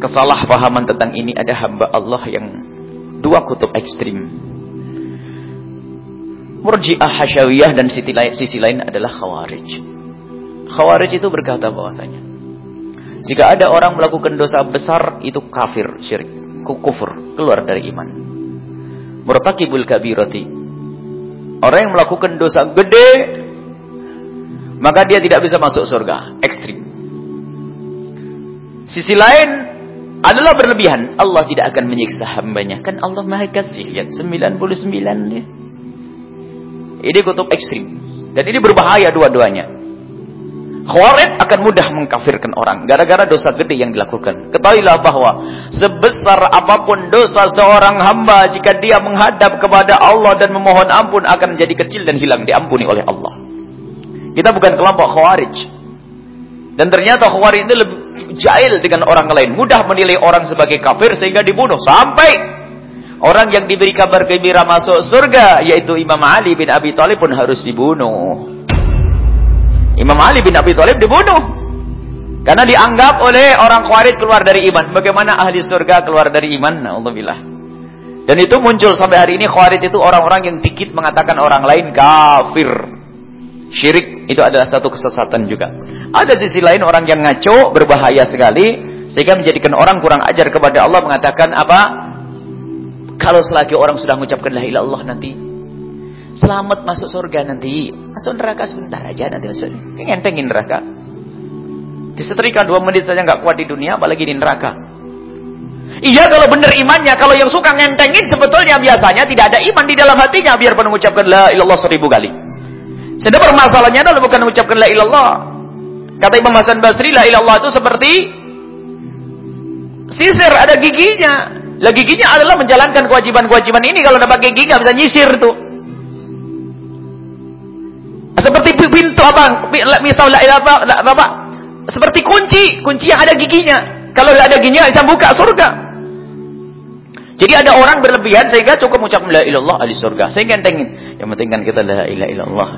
kesalahpahaman tentang ini ada hamba Allah yang dua kutub ekstrim. Murji'ah hasyawiyah dan sisi lain, sisi lain adalah khawarij. Khawarij itu berkata bahwasanya jika ada orang melakukan dosa besar itu kafir, syirik, kufur, keluar dari iman. Murtakibul kabirati. Orang yang melakukan dosa gede maka dia tidak bisa masuk surga, ekstrim. Sisi lain adalah berlebihan. Allah tidak akan menyiksa hambanya. Kan Allah maha kasih. Lihat 99 ya. Ini kutub ekstrim. Dan ini berbahaya dua-duanya. Khawarij akan mudah mengkafirkan orang gara-gara dosa gede yang dilakukan. Ketahuilah bahwa sebesar apa pun dosa seorang hamba jika dia menghadap kepada Allah dan memohon ampun akan menjadi kecil dan hilang diampuni oleh Allah. Kita bukan kelompok Khawarij. Dan ternyata Khawarij itu lebih jahil dengan orang lain, mudah menilai orang sebagai kafir sehingga dibunuh sampai orang yang diberi kabar gembira masuk surga yaitu Imam Ali bin Abi Thalib pun harus dibunuh. Imam Ali bin Abi Thalib dibunuh. Karena dianggap oleh orang Khawarij keluar dari iman. Bagaimana ahli surga keluar dari iman? Alhamdulillah. Dan itu muncul sampai hari ini Khawarij itu orang-orang yang dikit mengatakan orang lain kafir. Syirik itu adalah satu kesesatan juga. Ada sisi lain orang yang ngaco, berbahaya sekali. Sehingga menjadikan orang kurang ajar kepada Allah mengatakan apa? Kalau selagi orang sudah mengucapkan la ilaha illallah nanti Selamat masuk surga nanti. Masuk neraka sebentar aja nanti masuk. Ngentengin neraka. Disetrika dua menit saja nggak kuat di dunia, apalagi di neraka. Iya kalau benar imannya, kalau yang suka ngentengin sebetulnya biasanya tidak ada iman di dalam hatinya biar mengucapkan la ilallah seribu kali. Sedang permasalahannya adalah bukan mengucapkan la ilallah. Kata Imam Hasan Basri, la ilallah itu seperti sisir ada giginya. Lah giginya adalah menjalankan kewajiban-kewajiban ini kalau ada pakai gigi bisa nyisir tuh. Seperti pintu apa? Misal apa? apa? Seperti kunci, kunci yang ada giginya. Kalau tidak ada giginya bisa buka surga. Jadi ada orang berlebihan sehingga cukup mengucap la ilallah ahli surga. Sehingga entengin. Yang penting kan kita la ilaha illallah.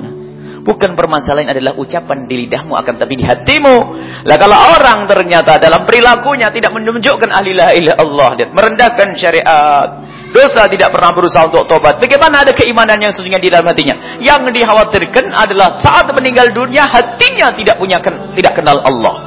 Bukan permasalahan adalah ucapan di lidahmu akan tapi di hatimu. Lah kalau orang ternyata dalam perilakunya tidak menunjukkan ahli la ilaha illallah, merendahkan syariat, Dosa tidak pernah berusaha untuk tobat. Bagaimana ada keimanan yang sesungguhnya di dalam hatinya? Yang dikhawatirkan adalah saat meninggal dunia hatinya tidak punya tidak kenal Allah.